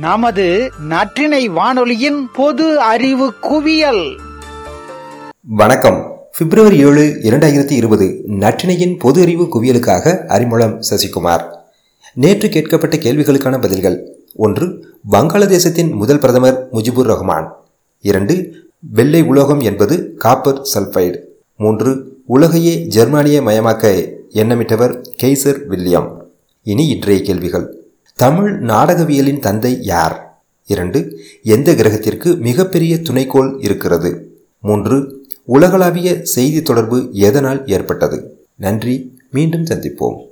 நமது நற்றினை வானொலியின் பொது அறிவு குவியல். வணக்கம். பிப்ரவரி ஏழு இரண்டாயிரத்தி இருபது நற்றினையின் பொது அறிவு குவியலுக்காக அறிமுகம் சசிகுமார். நேற்று கேட்கப்பட்ட கேள்விகளுக்கான பதில்கள். ஒன்று வங்காளதேசத்தின் முதல் பிரதமர் முஜிபுர் ரஹ்மான். இரண்டு வெள்ளை உலோகம் என்பது காப்பர் சல்பைடு. மூன்று உலகையே ஜெர்மானிய மயமாக்க எண்ணமிட்டவர் கெய்சர் வில்லியம். இனி இன்றைய கேள்விகள். தமிழ் நாடகவியலின் தந்தை யார்? இரண்டு எந்த கிரகத்திற்கு மிகப்பெரிய துணைக்கோள் இருக்கிறது? மூன்று உலகளாவிய செய்தி தொடர்பு எதனால் ஏற்பட்டது? நன்றி மீண்டும் சந்திப்போம்.